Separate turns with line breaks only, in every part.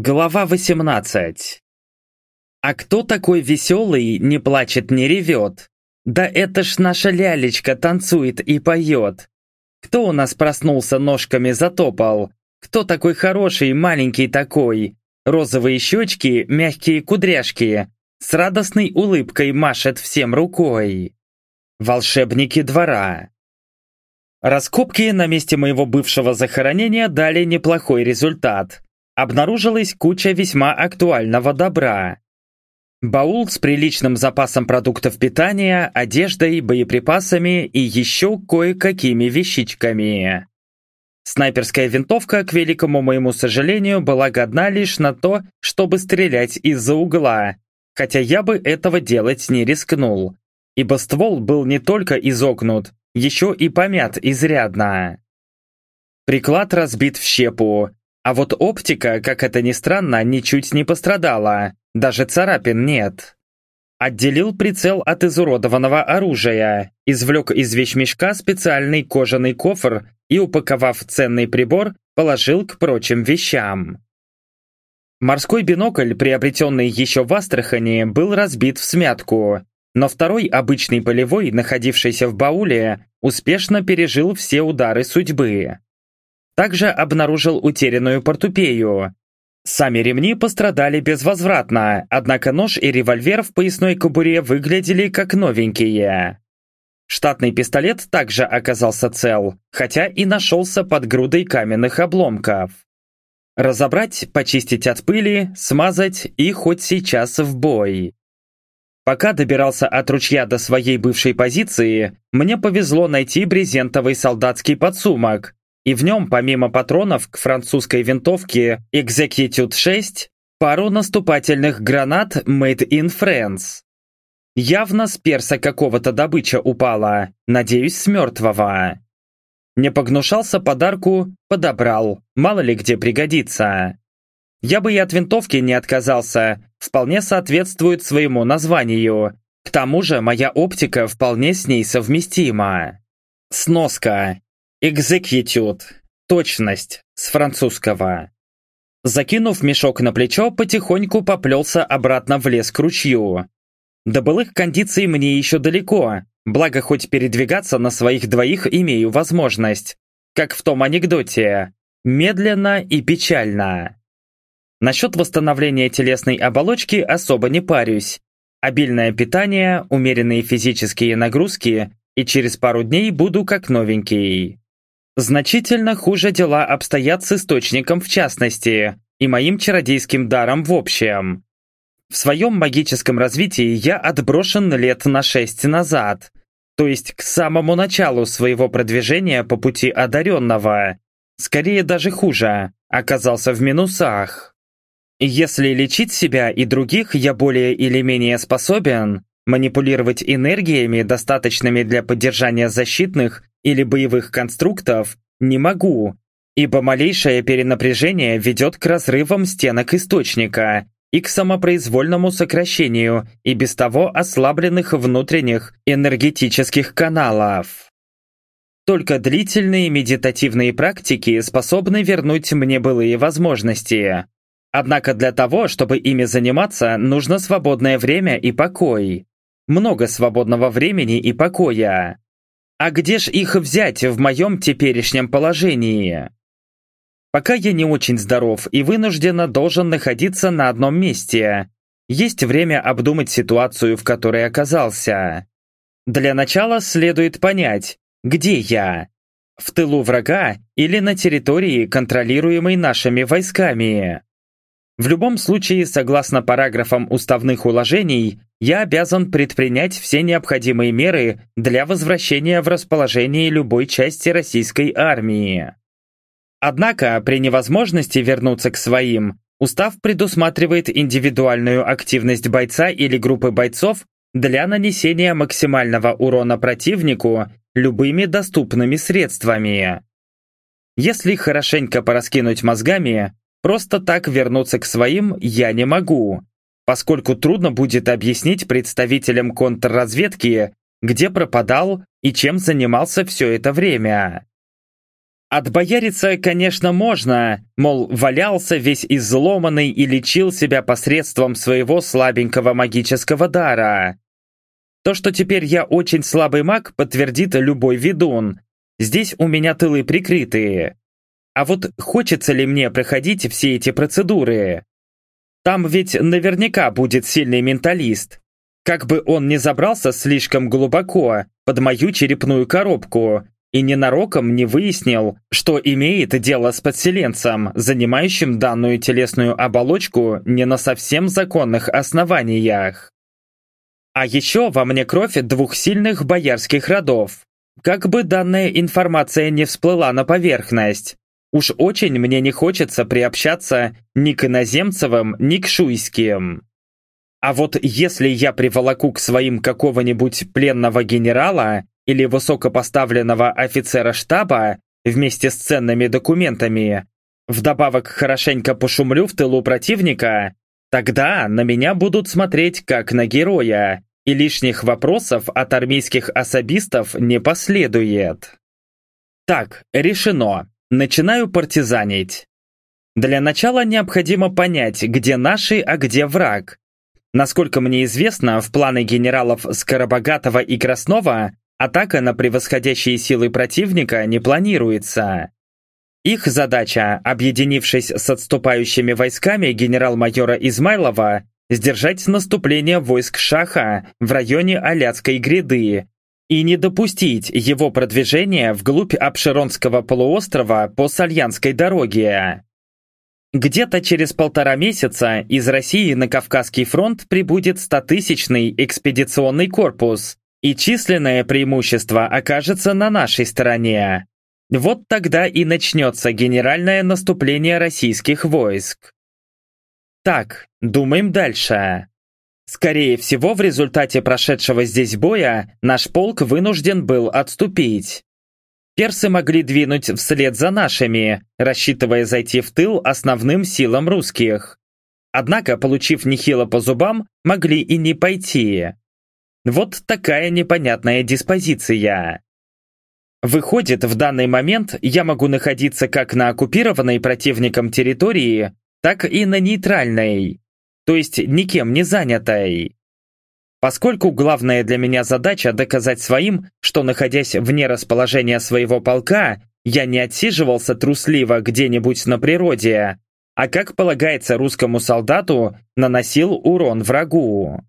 Глава 18 А кто такой веселый, не плачет, не ревет? Да это ж наша лялечка танцует и поет. Кто у нас проснулся, ножками затопал? Кто такой хороший, маленький такой? Розовые щечки, мягкие кудряшки. С радостной улыбкой машет всем рукой. Волшебники двора. Раскопки на месте моего бывшего захоронения дали неплохой результат обнаружилась куча весьма актуального добра. Баул с приличным запасом продуктов питания, одеждой, боеприпасами и еще кое-какими вещичками. Снайперская винтовка, к великому моему сожалению, была годна лишь на то, чтобы стрелять из-за угла, хотя я бы этого делать не рискнул, ибо ствол был не только изогнут, еще и помят изрядно. Приклад разбит в щепу, а вот оптика, как это ни странно, ничуть не пострадала, даже царапин нет. Отделил прицел от изуродованного оружия, извлек из вещмешка специальный кожаный кофр и, упаковав ценный прибор, положил к прочим вещам. Морской бинокль, приобретенный еще в Астрахани, был разбит в смятку, но второй обычный полевой, находившийся в бауле, успешно пережил все удары судьбы. Также обнаружил утерянную портупею. Сами ремни пострадали безвозвратно, однако нож и револьвер в поясной кобуре выглядели как новенькие. Штатный пистолет также оказался цел, хотя и нашелся под грудой каменных обломков. Разобрать, почистить от пыли, смазать и хоть сейчас в бой. Пока добирался от ручья до своей бывшей позиции, мне повезло найти брезентовый солдатский подсумок, и в нем помимо патронов к французской винтовке Execute 6 пару наступательных гранат Made in France. Явно с перса какого-то добыча упала, надеюсь, с мертвого. Не погнушался подарку, подобрал, мало ли где пригодится. Я бы и от винтовки не отказался, вполне соответствует своему названию. К тому же моя оптика вполне с ней совместима. Сноска. Execute. Точность. С французского. Закинув мешок на плечо, потихоньку поплелся обратно в лес к ручью. До былых кондиций мне еще далеко, благо хоть передвигаться на своих двоих имею возможность. Как в том анекдоте. Медленно и печально. Насчет восстановления телесной оболочки особо не парюсь. Обильное питание, умеренные физические нагрузки, и через пару дней буду как новенький. Значительно хуже дела обстоят с источником в частности, и моим чародейским даром в общем. В своем магическом развитии я отброшен лет на шесть назад, то есть к самому началу своего продвижения по пути одаренного. Скорее даже хуже, оказался в минусах. Если лечить себя и других я более или менее способен, манипулировать энергиями, достаточными для поддержания защитных или боевых конструктов, не могу, ибо малейшее перенапряжение ведет к разрывам стенок источника и к самопроизвольному сокращению и без того ослабленных внутренних энергетических каналов. Только длительные медитативные практики способны вернуть мне былые возможности. Однако для того, чтобы ими заниматься, нужно свободное время и покой. Много свободного времени и покоя. А где ж их взять в моем теперешнем положении? Пока я не очень здоров и вынужденно должен находиться на одном месте, есть время обдумать ситуацию, в которой оказался. Для начала следует понять, где я? В тылу врага или на территории, контролируемой нашими войсками? В любом случае, согласно параграфам уставных уложений, я обязан предпринять все необходимые меры для возвращения в расположение любой части российской армии. Однако, при невозможности вернуться к своим, устав предусматривает индивидуальную активность бойца или группы бойцов для нанесения максимального урона противнику любыми доступными средствами. Если хорошенько пораскинуть мозгами, Просто так вернуться к своим я не могу, поскольку трудно будет объяснить представителям контрразведки, где пропадал и чем занимался все это время. Отбояриться, конечно, можно, мол, валялся весь изломанный и лечил себя посредством своего слабенького магического дара. То, что теперь я очень слабый маг, подтвердит любой ведун. Здесь у меня тылы прикрытые. А вот хочется ли мне проходить все эти процедуры? Там ведь наверняка будет сильный менталист. Как бы он ни забрался слишком глубоко под мою черепную коробку и ненароком не выяснил, что имеет дело с подселенцем, занимающим данную телесную оболочку не на совсем законных основаниях. А еще во мне кровь двух сильных боярских родов. Как бы данная информация не всплыла на поверхность, уж очень мне не хочется приобщаться ни к иноземцевым, ни к шуйским. А вот если я приволоку к своим какого-нибудь пленного генерала или высокопоставленного офицера штаба вместе с ценными документами, вдобавок хорошенько пошумлю в тылу противника, тогда на меня будут смотреть как на героя, и лишних вопросов от армейских особистов не последует. Так, решено. Начинаю партизанить. Для начала необходимо понять, где наши, а где враг, Насколько мне известно, в планы генералов Скоробогатого и Краснова атака на превосходящие силы противника не планируется. Их задача, объединившись с отступающими войсками генерал-майора Измайлова, сдержать наступление войск Шаха в районе Аляцкой гряды и не допустить его продвижения вглубь Обширонского полуострова по Сальянской дороге. Где-то через полтора месяца из России на Кавказский фронт прибудет стотысячный экспедиционный корпус, и численное преимущество окажется на нашей стороне. Вот тогда и начнется генеральное наступление российских войск. Так, думаем дальше. Скорее всего, в результате прошедшего здесь боя наш полк вынужден был отступить персы могли двинуть вслед за нашими, рассчитывая зайти в тыл основным силам русских. Однако, получив нехило по зубам, могли и не пойти. Вот такая непонятная диспозиция. Выходит, в данный момент я могу находиться как на оккупированной противником территории, так и на нейтральной, то есть никем не занятой. Поскольку главная для меня задача доказать своим, что находясь вне расположения своего полка, я не отсиживался трусливо где-нибудь на природе, а как полагается русскому солдату, наносил урон врагу.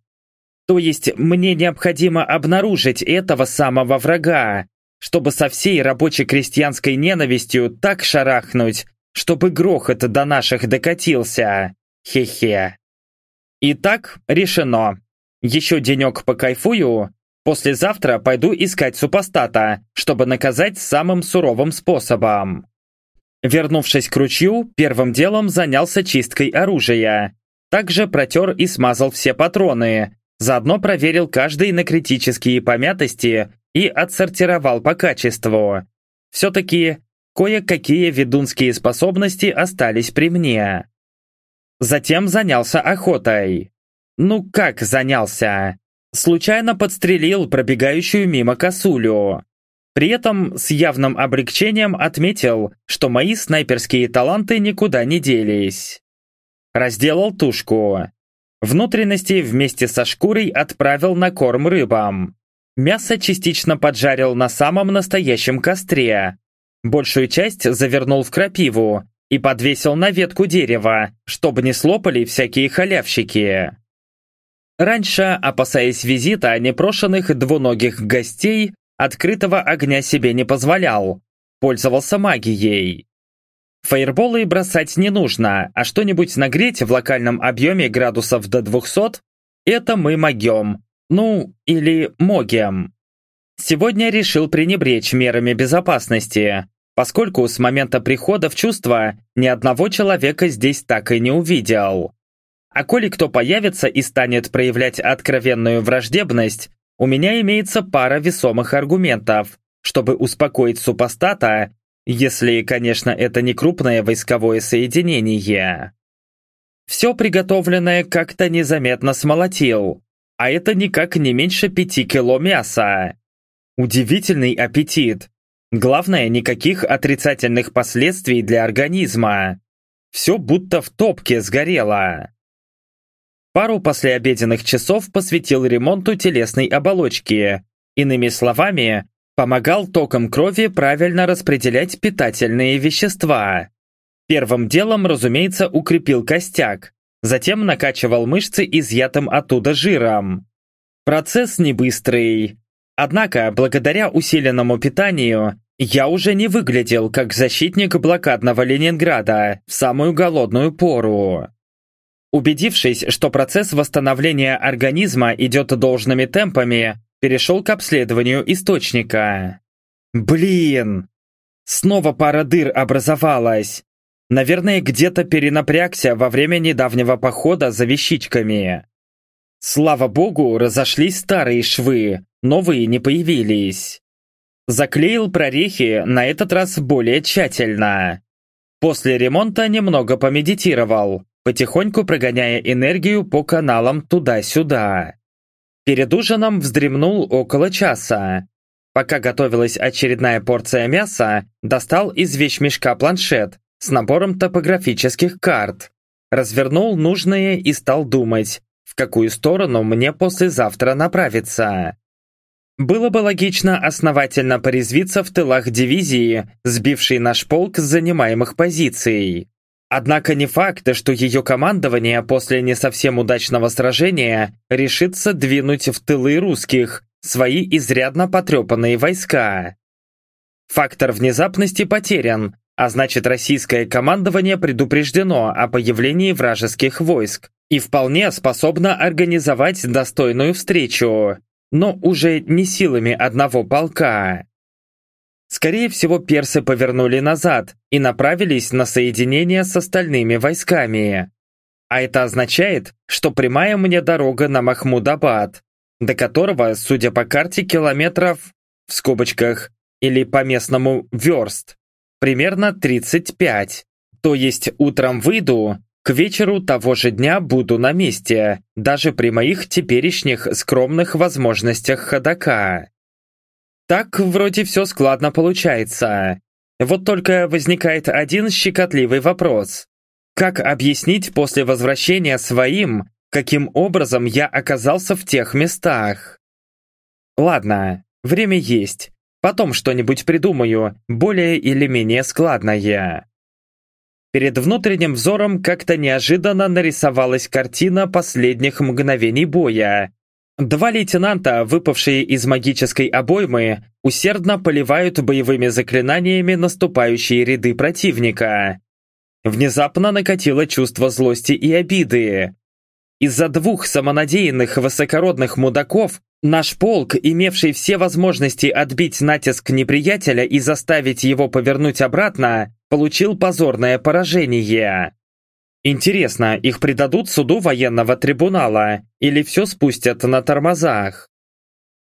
То есть мне необходимо обнаружить этого самого врага, чтобы со всей рабоче-крестьянской ненавистью так шарахнуть, чтобы грохот до наших докатился. Хе-хе. Итак, решено. Еще денек покайфую, послезавтра пойду искать супостата, чтобы наказать самым суровым способом. Вернувшись к ручью, первым делом занялся чисткой оружия. Также протер и смазал все патроны, заодно проверил каждый на критические помятости и отсортировал по качеству. Все-таки кое-какие ведунские способности остались при мне. Затем занялся охотой. Ну как занялся? Случайно подстрелил пробегающую мимо косулю. При этом с явным облегчением отметил, что мои снайперские таланты никуда не делись. Разделал тушку. Внутренности вместе со шкурой отправил на корм рыбам. Мясо частично поджарил на самом настоящем костре. Большую часть завернул в крапиву и подвесил на ветку дерева, чтобы не слопали всякие халявщики. Раньше, опасаясь визита непрошенных двуногих гостей, открытого огня себе не позволял, пользовался магией. Фаерболы бросать не нужно, а что-нибудь нагреть в локальном объеме градусов до 200 – это мы могем, ну, или могем. Сегодня решил пренебречь мерами безопасности, поскольку с момента прихода в чувство ни одного человека здесь так и не увидел. А коли кто появится и станет проявлять откровенную враждебность, у меня имеется пара весомых аргументов, чтобы успокоить супостата, если, конечно, это не крупное войсковое соединение. Все приготовленное как-то незаметно смолотил, а это никак не меньше пяти кило мяса. Удивительный аппетит. Главное, никаких отрицательных последствий для организма. Все будто в топке сгорело. Пару послеобеденных часов посвятил ремонту телесной оболочки. Иными словами, помогал током крови правильно распределять питательные вещества. Первым делом, разумеется, укрепил костяк, затем накачивал мышцы изъятым оттуда жиром. Процесс не быстрый. Однако, благодаря усиленному питанию, я уже не выглядел как защитник блокадного Ленинграда в самую голодную пору. Убедившись, что процесс восстановления организма идет должными темпами, перешел к обследованию источника. Блин! Снова пара дыр образовалась. Наверное, где-то перенапрягся во время недавнего похода за вещичками. Слава богу, разошлись старые швы, новые не появились. Заклеил прорехи на этот раз более тщательно. После ремонта немного помедитировал, потихоньку прогоняя энергию по каналам туда-сюда. Перед ужином вздремнул около часа. Пока готовилась очередная порция мяса, достал из вещмешка планшет с набором топографических карт. Развернул нужные и стал думать, в какую сторону мне послезавтра направиться. Было бы логично основательно порезвиться в тылах дивизии, сбившей наш полк с занимаемых позиций. Однако не факт, что ее командование после не совсем удачного сражения решится двинуть в тылы русских свои изрядно потрепанные войска. Фактор внезапности потерян, а значит российское командование предупреждено о появлении вражеских войск и вполне способно организовать достойную встречу, но уже не силами одного полка. Скорее всего, персы повернули назад и направились на соединение с остальными войсками. А это означает, что прямая мне дорога на Махмудабад, до которого, судя по карте, километров, в скобочках, или по-местному верст, примерно 35. То есть утром выйду, к вечеру того же дня буду на месте, даже при моих теперешних скромных возможностях ходока. Так вроде все складно получается. Вот только возникает один щекотливый вопрос. Как объяснить после возвращения своим, каким образом я оказался в тех местах? Ладно, время есть. Потом что-нибудь придумаю, более или менее складное. Перед внутренним взором как-то неожиданно нарисовалась картина последних мгновений боя, Два лейтенанта, выпавшие из магической обоймы, усердно поливают боевыми заклинаниями наступающие ряды противника. Внезапно накатило чувство злости и обиды. Из-за двух самонадеянных высокородных мудаков наш полк, имевший все возможности отбить натиск неприятеля и заставить его повернуть обратно, получил позорное поражение. Интересно, их предадут суду военного трибунала или все спустят на тормозах?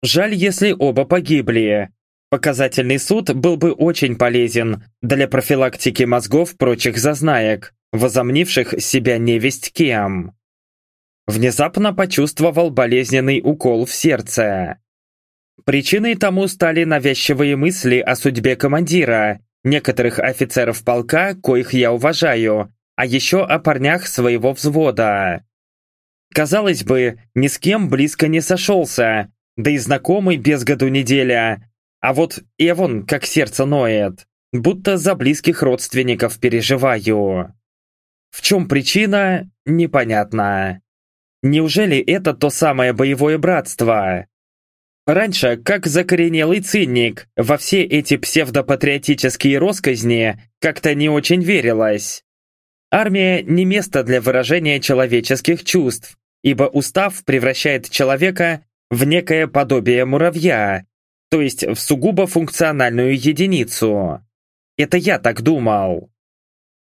Жаль, если оба погибли. Показательный суд был бы очень полезен для профилактики мозгов прочих зазнаек, возомнивших себя невесть кем. Внезапно почувствовал болезненный укол в сердце. Причиной тому стали навязчивые мысли о судьбе командира, некоторых офицеров полка, коих я уважаю, а еще о парнях своего взвода. Казалось бы, ни с кем близко не сошелся, да и знакомый без году неделя. А вот Эвон как сердце ноет, будто за близких родственников переживаю. В чем причина, непонятно. Неужели это то самое боевое братство? Раньше, как закоренелый цинник, во все эти псевдопатриотические росказни как-то не очень верилось. Армия не место для выражения человеческих чувств, ибо устав превращает человека в некое подобие муравья, то есть в сугубо функциональную единицу. Это я так думал.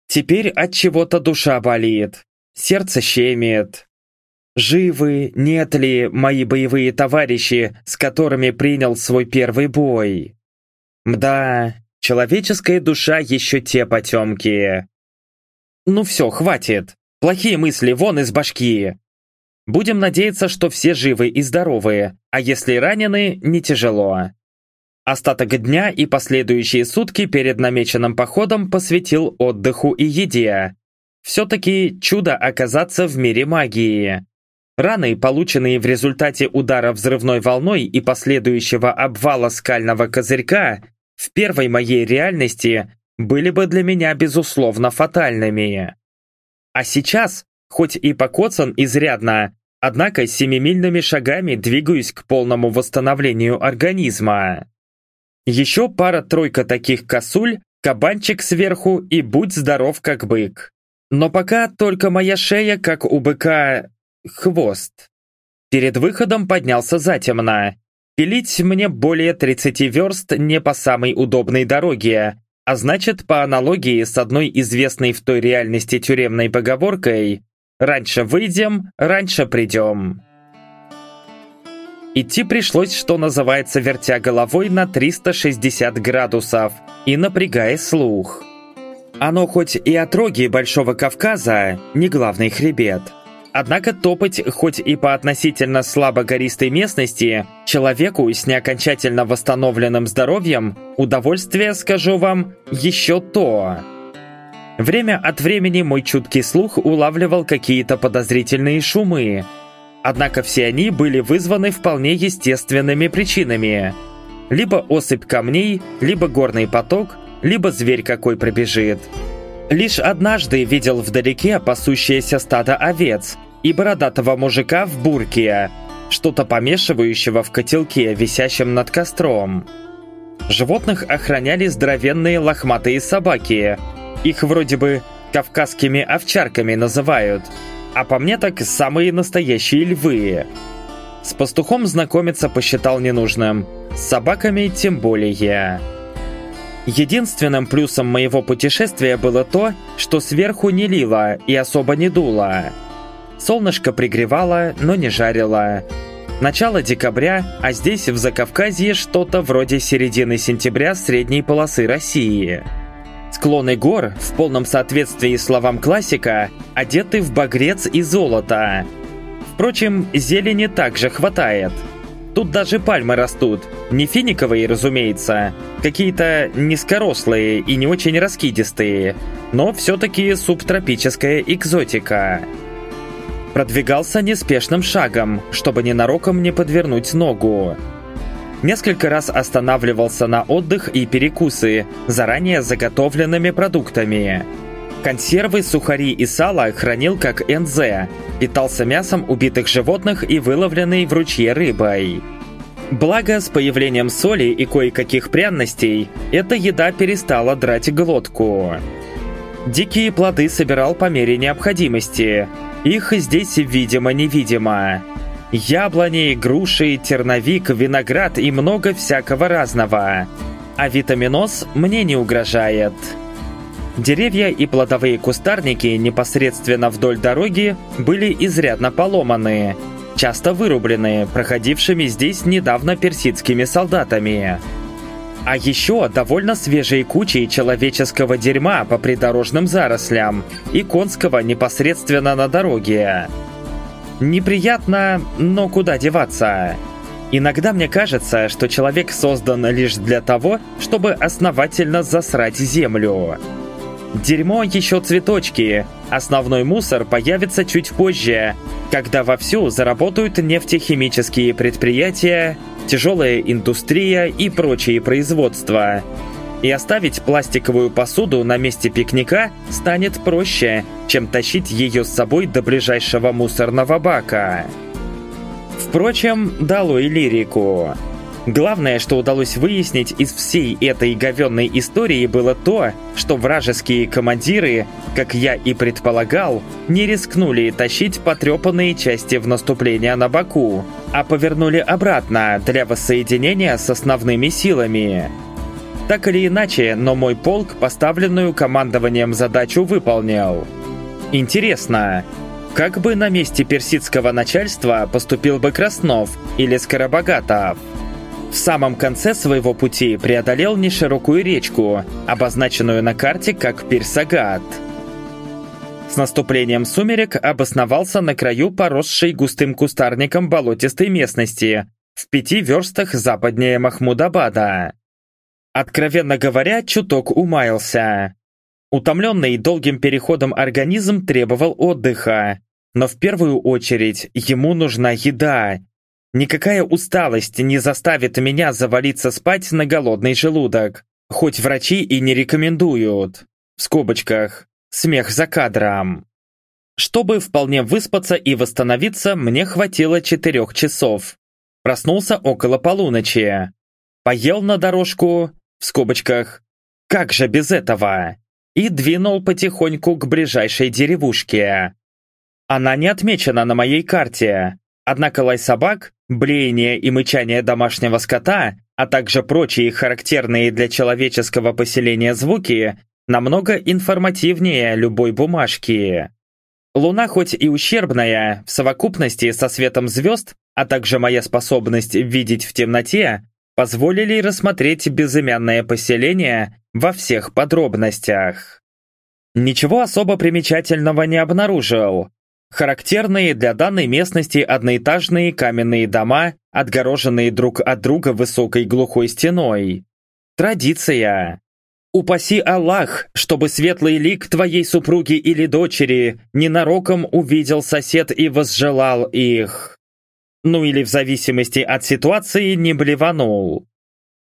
Теперь от чего-то душа болит, сердце щемит. Живы, нет ли мои боевые товарищи, с которыми принял свой первый бой? Мда, человеческая душа еще те потемки. Ну все, хватит. Плохие мысли вон из башки. Будем надеяться, что все живы и здоровы, а если ранены, не тяжело. Остаток дня и последующие сутки перед намеченным походом посвятил отдыху и еде. Все-таки чудо оказаться в мире магии. Раны, полученные в результате удара взрывной волной и последующего обвала скального козырька, в первой моей реальности были бы для меня безусловно фатальными. А сейчас, хоть и покоцан изрядно, однако семимильными шагами двигаюсь к полному восстановлению организма. Еще пара-тройка таких косуль, кабанчик сверху и будь здоров как бык. Но пока только моя шея, как у быка, хвост. Перед выходом поднялся затемно. Пилить мне более 30 верст не по самой удобной дороге, а значит, по аналогии с одной известной в той реальности тюремной поговоркой «Раньше выйдем, раньше придем». Идти пришлось, что называется, вертя головой на 360 градусов и напрягая слух. Оно хоть и отроги Большого Кавказа, не главный хребет, Однако топать, хоть и по относительно слабо гористой местности, человеку с неокончательно восстановленным здоровьем, удовольствие, скажу вам, еще то. Время от времени мой чуткий слух улавливал какие-то подозрительные шумы. Однако все они были вызваны вполне естественными причинами. Либо осыпь камней, либо горный поток, либо зверь какой пробежит. Лишь однажды видел вдалеке пасущееся стадо овец, и бородатого мужика в бурке, что-то помешивающего в котелке, висящем над костром. Животных охраняли здоровенные лохматые собаки. Их вроде бы кавказскими овчарками называют, а по мне так самые настоящие львы. С пастухом знакомиться посчитал ненужным, с собаками тем более. Единственным плюсом моего путешествия было то, что сверху не лило и особо не дуло. Солнышко пригревало, но не жарило. Начало декабря, а здесь в Закавказье что-то вроде середины сентября средней полосы России. Склоны гор, в полном соответствии словам классика, одеты в багрец и золото. Впрочем, зелени также хватает. Тут даже пальмы растут. Не финиковые, разумеется. Какие-то низкорослые и не очень раскидистые. Но все-таки субтропическая экзотика. Продвигался неспешным шагом, чтобы ненароком не подвернуть ногу. Несколько раз останавливался на отдых и перекусы, заранее заготовленными продуктами. Консервы, сухари и сало хранил как НЗ, питался мясом убитых животных и выловленной в ручье рыбой. Благо, с появлением соли и кое-каких пряностей, эта еда перестала драть глотку. Дикие плоды собирал по мере необходимости, их здесь видимо-невидимо. Яблони, груши, терновик, виноград и много всякого разного. А витаминоз мне не угрожает. Деревья и плодовые кустарники непосредственно вдоль дороги были изрядно поломаны, часто вырублены проходившими здесь недавно персидскими солдатами. А еще довольно свежие кучи человеческого дерьма по придорожным зарослям и конского непосредственно на дороге. Неприятно, но куда деваться? Иногда мне кажется, что человек создан лишь для того, чтобы основательно засрать землю. Дерьмо еще цветочки, основной мусор появится чуть позже, когда вовсю заработают нефтехимические предприятия, тяжелая индустрия и прочие производства. И оставить пластиковую посуду на месте пикника станет проще, чем тащить ее с собой до ближайшего мусорного бака. Впрочем, долой лирику. Главное, что удалось выяснить из всей этой говенной истории было то, что вражеские командиры, как я и предполагал, не рискнули тащить потрепанные части в наступление на Баку, а повернули обратно для воссоединения с основными силами. Так или иначе, но мой полк поставленную командованием задачу выполнил. Интересно, как бы на месте персидского начальства поступил бы Краснов или Скоробогатов? В самом конце своего пути преодолел неширокую речку, обозначенную на карте как Пирсагат. С наступлением сумерек обосновался на краю поросшей густым кустарником болотистой местности, в пяти верстах западнее Махмудабада. Откровенно говоря, чуток умаялся. Утомленный долгим переходом организм требовал отдыха, но в первую очередь ему нужна еда. Никакая усталость не заставит меня завалиться спать на голодный желудок, хоть врачи и не рекомендуют. В скобочках. Смех за кадром. Чтобы вполне выспаться и восстановиться, мне хватило четырех часов. Проснулся около полуночи. Поел на дорожку, в скобочках, как же без этого? И двинул потихоньку к ближайшей деревушке. Она не отмечена на моей карте, однако лай собак, блеяние и мычание домашнего скота, а также прочие характерные для человеческого поселения звуки намного информативнее любой бумажки. Луна хоть и ущербная, в совокупности со светом звезд, а также моя способность видеть в темноте, позволили рассмотреть безымянное поселение во всех подробностях. Ничего особо примечательного не обнаружил. Характерные для данной местности одноэтажные каменные дома, отгороженные друг от друга высокой глухой стеной. Традиция. Упаси Аллах, чтобы светлый лик твоей супруги или дочери ненароком увидел сосед и возжелал их. Ну или в зависимости от ситуации не блеванул.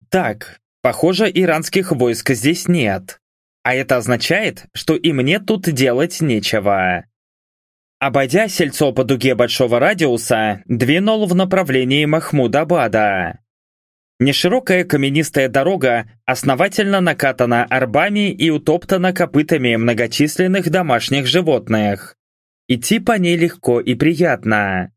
Так, похоже, иранских войск здесь нет. А это означает, что и мне тут делать нечего. Обойдя сельцо по дуге большого радиуса, двинул в направлении Махмудабада. Неширокая каменистая дорога основательно накатана арбами и утоптана копытами многочисленных домашних животных. Идти по ней легко и приятно.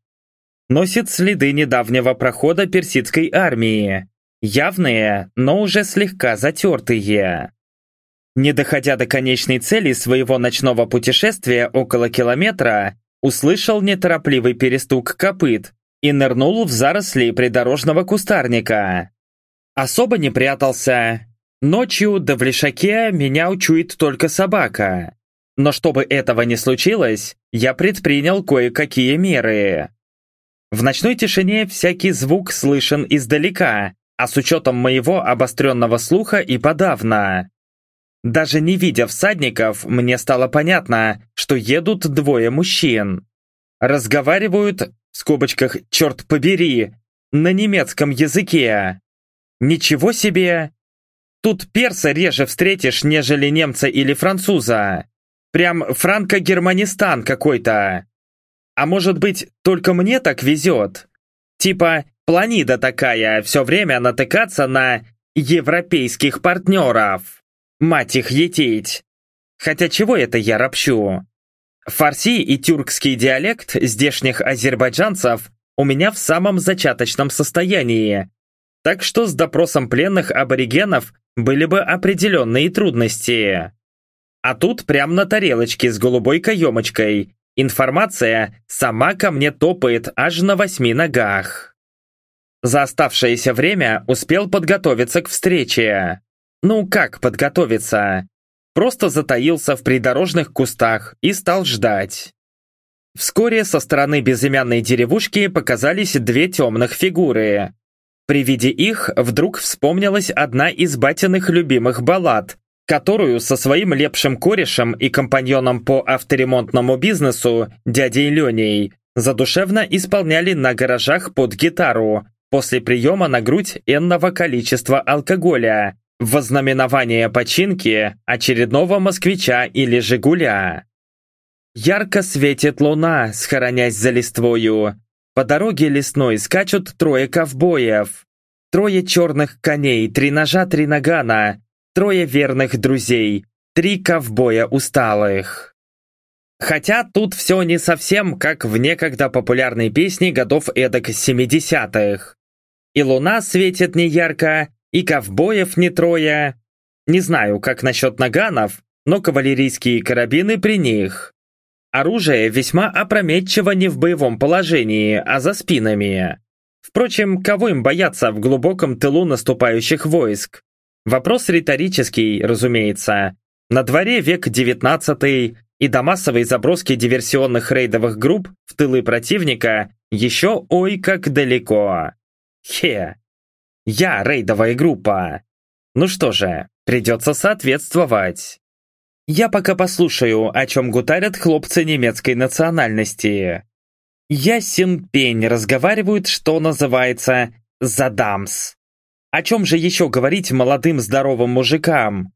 Носит следы недавнего прохода персидской армии. Явные, но уже слегка затертые. Не доходя до конечной цели своего ночного путешествия около километра, услышал неторопливый перестук копыт и нырнул в заросли придорожного кустарника. Особо не прятался. Ночью да в лишаке меня учует только собака. Но чтобы этого не случилось, я предпринял кое-какие меры. В ночной тишине всякий звук слышен издалека, а с учетом моего обостренного слуха и подавно. Даже не видя всадников, мне стало понятно, что едут двое мужчин. Разговаривают, в скобочках «черт побери», на немецком языке. Ничего себе! Тут перса реже встретишь, нежели немца или француза. Прям франко-германистан какой-то. А может быть, только мне так везет? Типа, планида такая, все время натыкаться на европейских партнеров. Мать их етить. Хотя чего это я ропщу? Фарси и тюркский диалект здешних азербайджанцев у меня в самом зачаточном состоянии, так что с допросом пленных аборигенов были бы определенные трудности. А тут прям на тарелочке с голубой каемочкой информация сама ко мне топает аж на восьми ногах. За оставшееся время успел подготовиться к встрече. Ну как подготовиться? Просто затаился в придорожных кустах и стал ждать. Вскоре со стороны безымянной деревушки показались две темных фигуры, при виде их вдруг вспомнилась одна из батиных любимых баллад, которую со своим лепшим корешем и компаньоном по авторемонтному бизнесу, дядей Леней, задушевно исполняли на гаражах под гитару после приема на грудь энного количества алкоголя вознаменование починки очередного москвича или жигуля. Ярко светит луна, схоронясь за листвою, по дороге лесной скачут трое ковбоев. Трое черных коней, три ножа, три нагана, трое верных друзей, три ковбоя усталых. Хотя тут все не совсем как в некогда популярной песне годов эдак 70-х. И луна светит неярко, и ковбоев не трое. Не знаю, как насчет наганов, но кавалерийские карабины при них. Оружие весьма опрометчиво не в боевом положении, а за спинами. Впрочем, кого им бояться в глубоком тылу наступающих войск? Вопрос риторический, разумеется. На дворе век XIX, и до массовой заброски диверсионных рейдовых групп в тылы противника еще ой как далеко. Хе. Я рейдовая группа. Ну что же, придется соответствовать. Я пока послушаю, о чем гутарят хлопцы немецкой национальности. Ясен пень разговаривают, что называется, задамс. О чем же еще говорить молодым здоровым мужикам?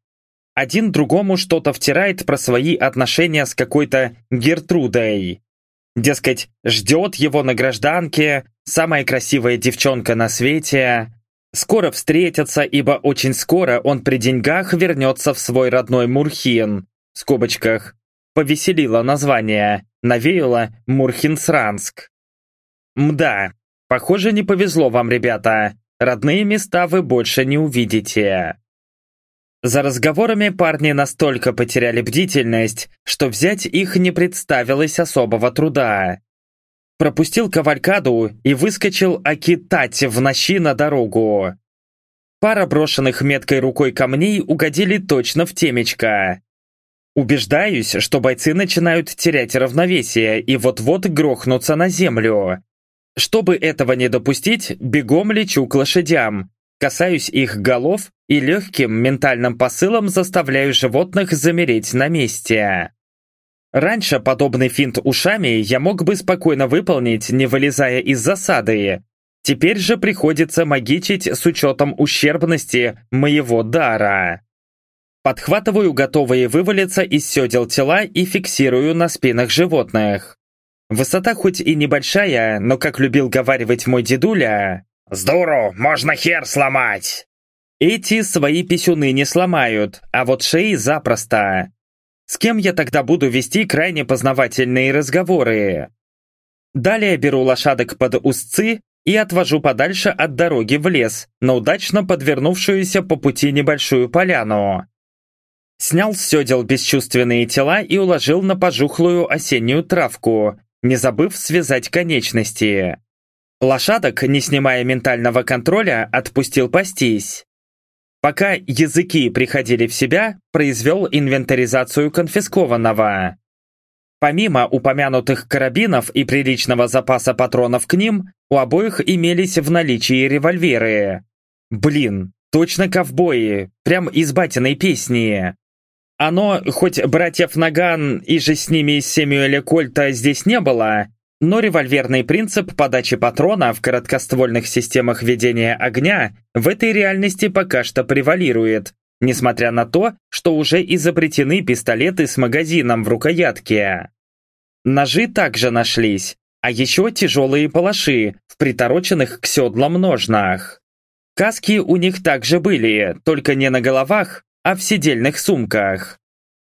Один другому что-то втирает про свои отношения с какой-то Гертрудой. Дескать, ждет его на гражданке, самая красивая девчонка на свете. Скоро встретятся, ибо очень скоро он при деньгах вернется в свой родной Мурхин. В скобочках. Повеселило название. Навеяло Мурхинсранск. Мда, похоже, не повезло вам, ребята. Родные места вы больше не увидите. За разговорами парни настолько потеряли бдительность, что взять их не представилось особого труда. Пропустил кавалькаду и выскочил окитать в ночи на дорогу. Пара брошенных меткой рукой камней угодили точно в темечко. Убеждаюсь, что бойцы начинают терять равновесие и вот-вот грохнутся на землю. Чтобы этого не допустить, бегом лечу к лошадям, касаюсь их голов и легким ментальным посылом заставляю животных замереть на месте. Раньше подобный финт ушами я мог бы спокойно выполнить, не вылезая из засады. Теперь же приходится магичить с учетом ущербности моего дара. Подхватываю готовые вывалиться из седел тела и фиксирую на спинах животных. Высота хоть и небольшая, но, как любил говаривать мой дедуля,
«С дуру можно хер сломать!»
Эти свои писюны не сломают, а вот шеи запросто. С кем я тогда буду вести крайне познавательные разговоры? Далее беру лошадок под узцы и отвожу подальше от дороги в лес, на удачно подвернувшуюся по пути небольшую поляну. Снял с седел бесчувственные тела и уложил на пожухлую осеннюю травку, не забыв связать конечности. Лошадок, не снимая ментального контроля, отпустил пастись. Пока языки приходили в себя, произвел инвентаризацию конфискованного. Помимо упомянутых карабинов и приличного запаса патронов к ним, у обоих имелись в наличии револьверы. Блин, точно ковбои, прям из батиной песни. Оно, хоть братьев Наган и же с ними Сэмюэля Кольта здесь не было, но револьверный принцип подачи патрона в короткоствольных системах ведения огня в этой реальности пока что превалирует, несмотря на то, что уже изобретены пистолеты с магазином в рукоятке. Ножи также нашлись, а еще тяжелые палаши в притороченных к седлам ножнах. Каски у них также были, только не на головах, а в сидельных сумках.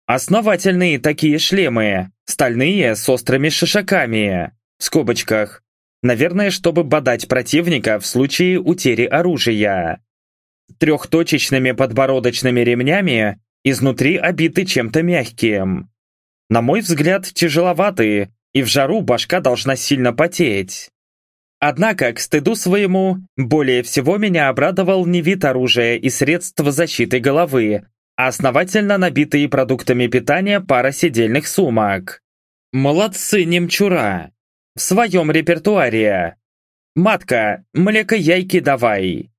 Основательные такие шлемы, стальные с острыми шишаками скобочках, наверное, чтобы бодать противника в случае утери оружия. Трехточечными подбородочными ремнями изнутри обиты чем-то мягким. На мой взгляд, тяжеловатые, и в жару башка должна сильно потеть. Однако, к стыду своему, более всего меня обрадовал не вид оружия и средств защиты головы, а основательно набитые продуктами питания пара сидельных сумок. Молодцы, немчура! В своем репертуаре. «Матка, млеко-яйки давай!»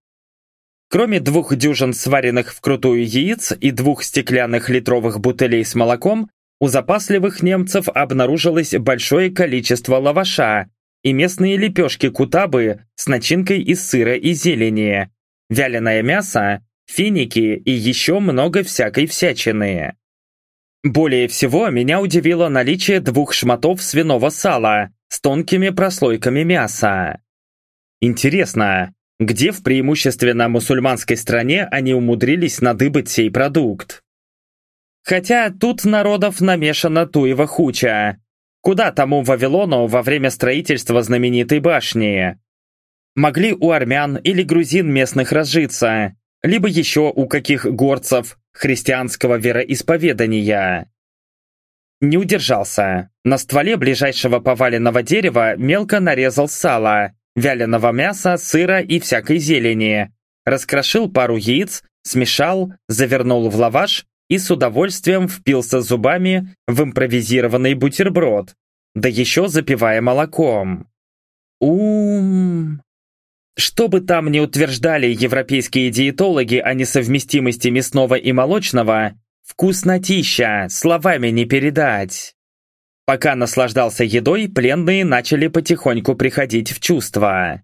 Кроме двух дюжин сваренных вкрутую яиц и двух стеклянных литровых бутылей с молоком, у запасливых немцев обнаружилось большое количество лаваша и местные лепешки кутабы с начинкой из сыра и зелени, вяленое мясо, финики и еще много всякой всячины. Более всего меня удивило наличие двух шматов свиного сала, с тонкими прослойками мяса. Интересно, где в преимущественно мусульманской стране они умудрились надыбать сей продукт? Хотя тут народов намешано туева хуча. Куда тому Вавилону во время строительства знаменитой башни? Могли у армян или грузин местных разжиться, либо еще у каких горцев христианского вероисповедания. Не удержался. На стволе ближайшего поваленного дерева мелко нарезал сало, вяленого мяса, сыра и всякой зелени. Раскрошил пару яиц, смешал, завернул в лаваш и с удовольствием впился зубами в импровизированный бутерброд, да еще запивая молоком. Ум. Что бы там ни утверждали европейские диетологи о несовместимости мясного и молочного, вкуснотища, словами не передать. Пока наслаждался едой, пленные начали потихоньку приходить в чувство.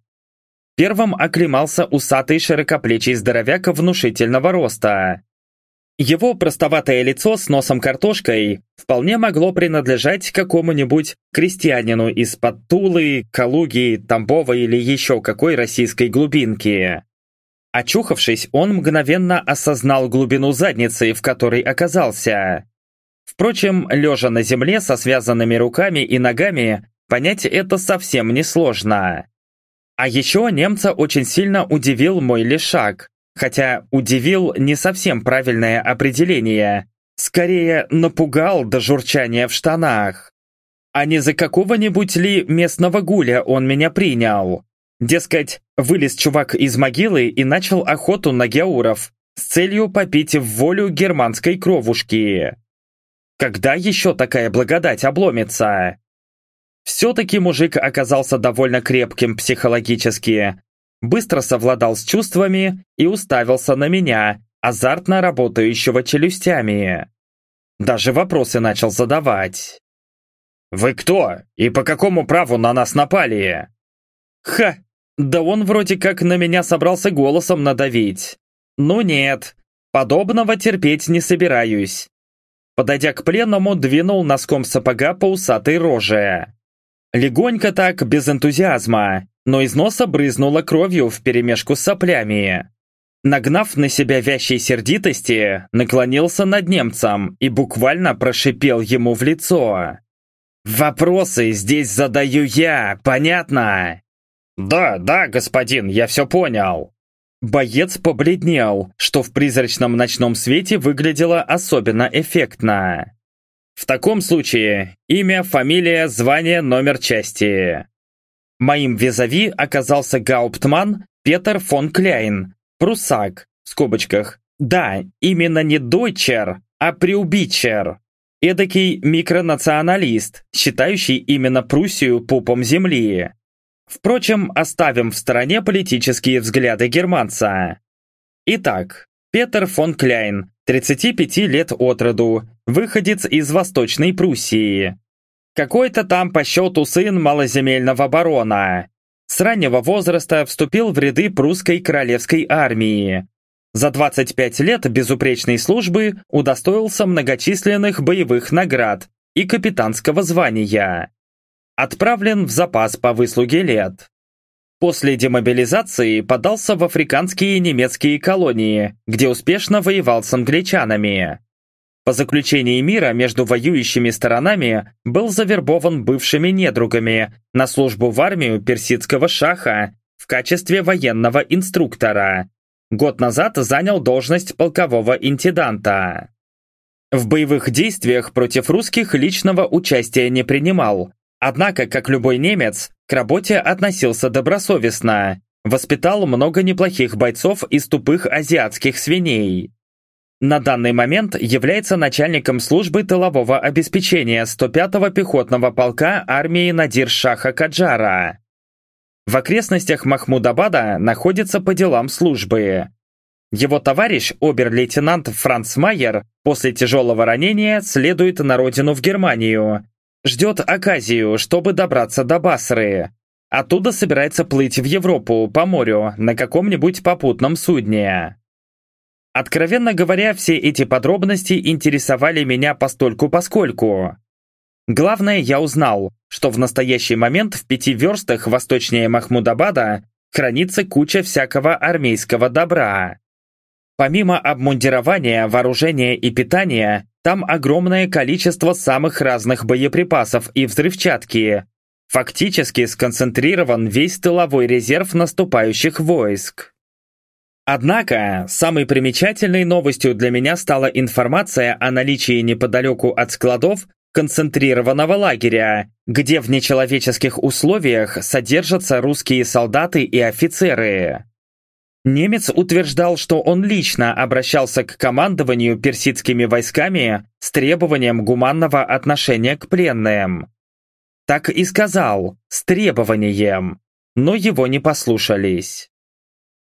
Первым оклемался усатый широкоплечий здоровяк внушительного роста. Его простоватое лицо с носом картошкой вполне могло принадлежать какому-нибудь крестьянину из-под Тулы, Калуги, Тамбова или еще какой российской глубинки. Очухавшись, он мгновенно осознал глубину задницы, в которой оказался. Впрочем, лежа на земле со связанными руками и ногами, понять это совсем несложно. А еще немца очень сильно удивил мой лишак, хотя удивил не совсем правильное определение, скорее напугал до журчания в штанах. А не за какого-нибудь ли местного гуля он меня принял? Дескать, вылез чувак из могилы и начал охоту на геуров с целью попить в волю германской кровушки. Когда еще такая благодать обломится? Все-таки мужик оказался довольно крепким психологически, быстро совладал с чувствами и уставился на меня, азартно работающего челюстями. Даже вопросы начал задавать. «Вы кто? И по какому праву на нас напали?» «Ха! Да он вроде как на меня собрался голосом надавить. Ну нет, подобного терпеть не собираюсь. Подойдя к пленному, двинул носком сапога по усатой роже. Легонько так, без энтузиазма, но из носа брызнула кровью вперемешку с соплями. Нагнав на себя вящей сердитости, наклонился над немцем и буквально прошипел ему в лицо. «Вопросы здесь задаю я, понятно?» «Да, да, господин, я все понял». Боец побледнел, что в призрачном ночном свете выглядело особенно эффектно. В таком случае имя, фамилия, звание, номер части. Моим визави оказался гауптман Петер фон Кляйн, прусак, в скобочках. Да, именно не дойчер, а приубичер. Эдакий микронационалист, считающий именно Пруссию пупом земли. Впрочем, оставим в стороне политические взгляды германца. Итак, Петер фон Кляйн, 35 лет от роду, выходец из Восточной Пруссии. Какой-то там по счету сын малоземельного барона. С раннего возраста вступил в ряды прусской королевской армии. За 25 лет безупречной службы удостоился многочисленных боевых наград и капитанского звания. Отправлен в запас по выслуге лет. После демобилизации подался в африканские и немецкие колонии, где успешно воевал с англичанами. По заключении мира между воюющими сторонами был завербован бывшими недругами на службу в армию персидского шаха в качестве военного инструктора. Год назад занял должность полкового интенданта. В боевых действиях против русских личного участия не принимал, однако, как любой немец, к работе относился добросовестно, воспитал много неплохих бойцов из тупых азиатских свиней. На данный момент является начальником службы тылового обеспечения 105-го пехотного полка армии Надир-Шаха Каджара. В окрестностях Махмудабада находится по делам службы. Его товарищ, обер-лейтенант Франц Майер, после тяжелого ранения следует на родину в Германию, Ждет оказию, чтобы добраться до Басры. Оттуда собирается плыть в Европу по морю на каком-нибудь попутном судне. Откровенно говоря, все эти подробности интересовали меня постольку-поскольку. Главное, я узнал, что в настоящий момент в пяти верстах восточнее Махмудабада хранится куча всякого армейского добра. Помимо обмундирования, вооружения и питания, там огромное количество самых разных боеприпасов и взрывчатки. Фактически сконцентрирован весь тыловой резерв наступающих войск. Однако, самой примечательной новостью для меня стала информация о наличии неподалеку от складов концентрированного лагеря, где в нечеловеческих условиях содержатся русские солдаты и офицеры. Немец утверждал, что он лично обращался к командованию персидскими войсками с требованием гуманного отношения к пленным. Так и сказал, с требованием. но его не послушались.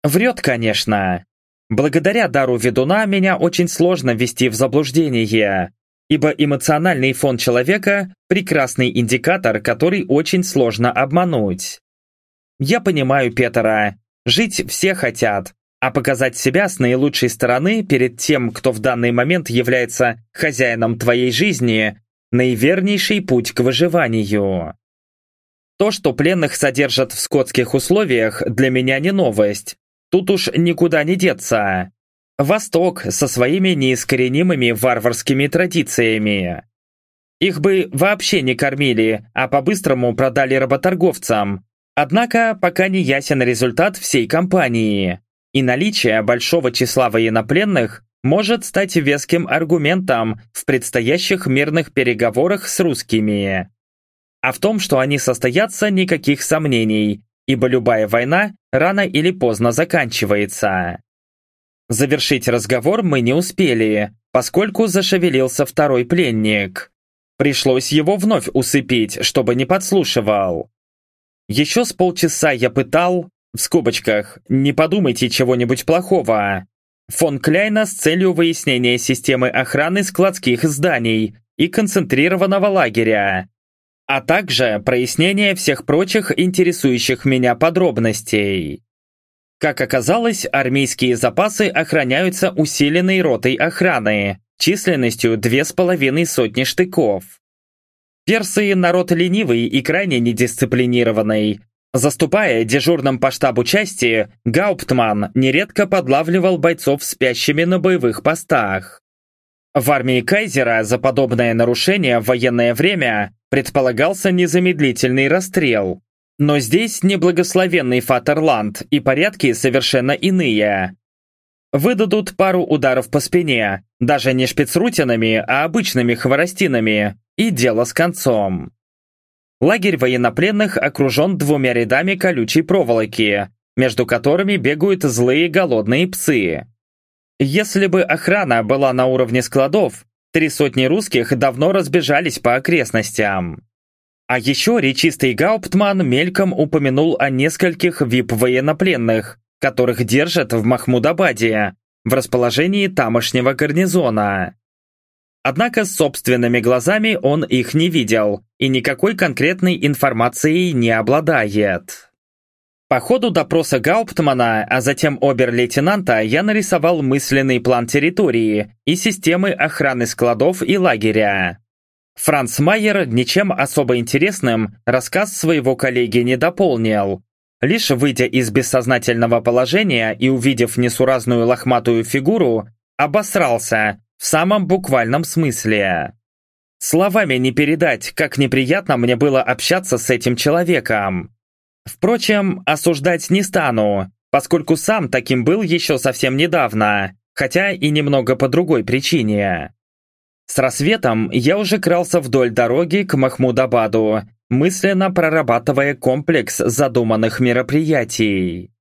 Врет, конечно. Благодаря дару ведуна меня очень сложно ввести в заблуждение, ибо эмоциональный фон человека – прекрасный индикатор, который очень сложно обмануть. Я понимаю Петра, жить все хотят, а показать себя с наилучшей стороны перед тем, кто в данный момент является хозяином твоей жизни – наивернейший путь к выживанию. То, что пленных содержат в скотских условиях, для меня не новость. Тут уж никуда не деться. Восток со своими неискоренимыми варварскими традициями. Их бы вообще не кормили, а по-быстрому продали работорговцам. Однако пока не ясен результат всей кампании. И наличие большого числа военнопленных может стать веским аргументом в предстоящих мирных переговорах с русскими. А в том, что они состоятся, никаких сомнений, ибо любая война рано или поздно заканчивается. Завершить разговор мы не успели, поскольку зашевелился второй пленник. Пришлось его вновь усыпить, чтобы не подслушивал. Еще с полчаса я пытал, в скобочках, не подумайте чего-нибудь плохого, фон Кляйна с целью выяснения системы охраны складских зданий и концентрированного лагеря, а также прояснения всех прочих интересующих меня подробностей. Как оказалось, армейские запасы охраняются усиленной ротой охраны, численностью две с половиной сотни штыков. Персы – народ ленивый и крайне недисциплинированный. Заступая дежурным по штабу части, Гауптман нередко подлавливал бойцов спящими на боевых постах. В армии Кайзера за подобное нарушение в военное время предполагался незамедлительный расстрел, но здесь неблагословенный Фатерланд и порядки совершенно иные. Выдадут пару ударов по спине, даже не шпицрутинами, а обычными хворостинами, и дело с концом. Лагерь военнопленных окружен двумя рядами колючей проволоки, между которыми бегают злые голодные псы. Если бы охрана была на уровне складов, три сотни русских давно разбежались по окрестностям. А еще речистый Гауптман мельком упомянул о нескольких вип-военнопленных, которых держат в Махмудабаде, в расположении тамошнего гарнизона. Однако собственными глазами он их не видел и никакой конкретной информацией не обладает. По ходу допроса Гауптмана, а затем обер-лейтенанта, я нарисовал мысленный план территории и системы охраны складов и лагеря. Франц Майер ничем особо интересным рассказ своего коллеги не дополнил. Лишь выйдя из бессознательного положения и увидев несуразную лохматую фигуру, обосрался в самом буквальном смысле. Словами не передать, как неприятно мне было общаться с этим человеком. Впрочем, осуждать не стану, поскольку сам таким был еще совсем недавно, хотя и немного по другой причине. С рассветом я уже крался вдоль дороги к Махмудабаду, мысленно прорабатывая комплекс задуманных мероприятий.